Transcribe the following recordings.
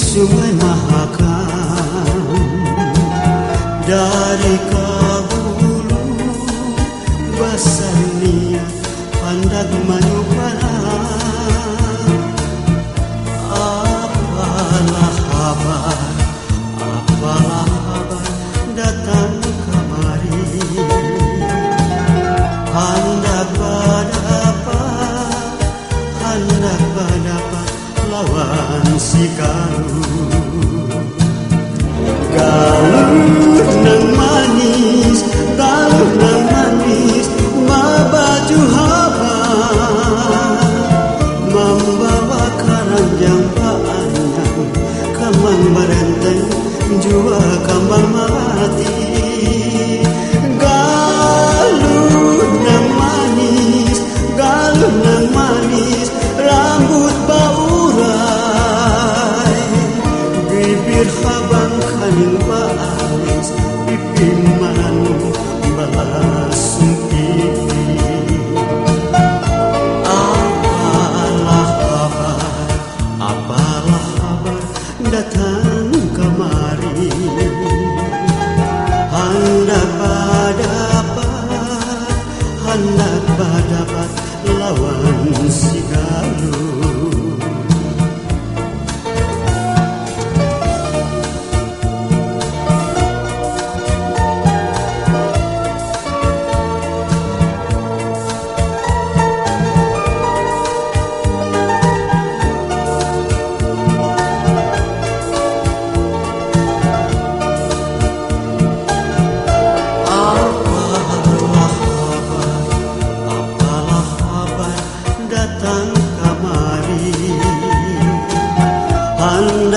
sungai Mahakam. Dari Kabulu Basarnya Pandak Manupara Apalah kabar Apalah kabar Datang kemari. Hendak apa? Hendak apa? lawan si kalu Kalau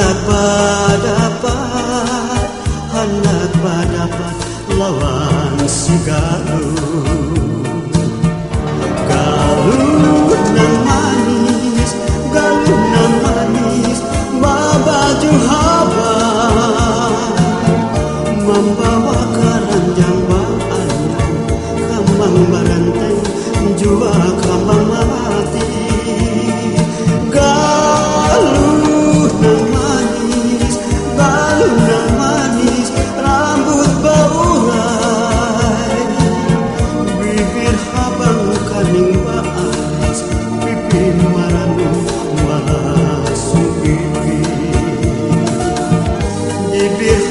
Anak badapat, anak badapat lawan sugaru. baby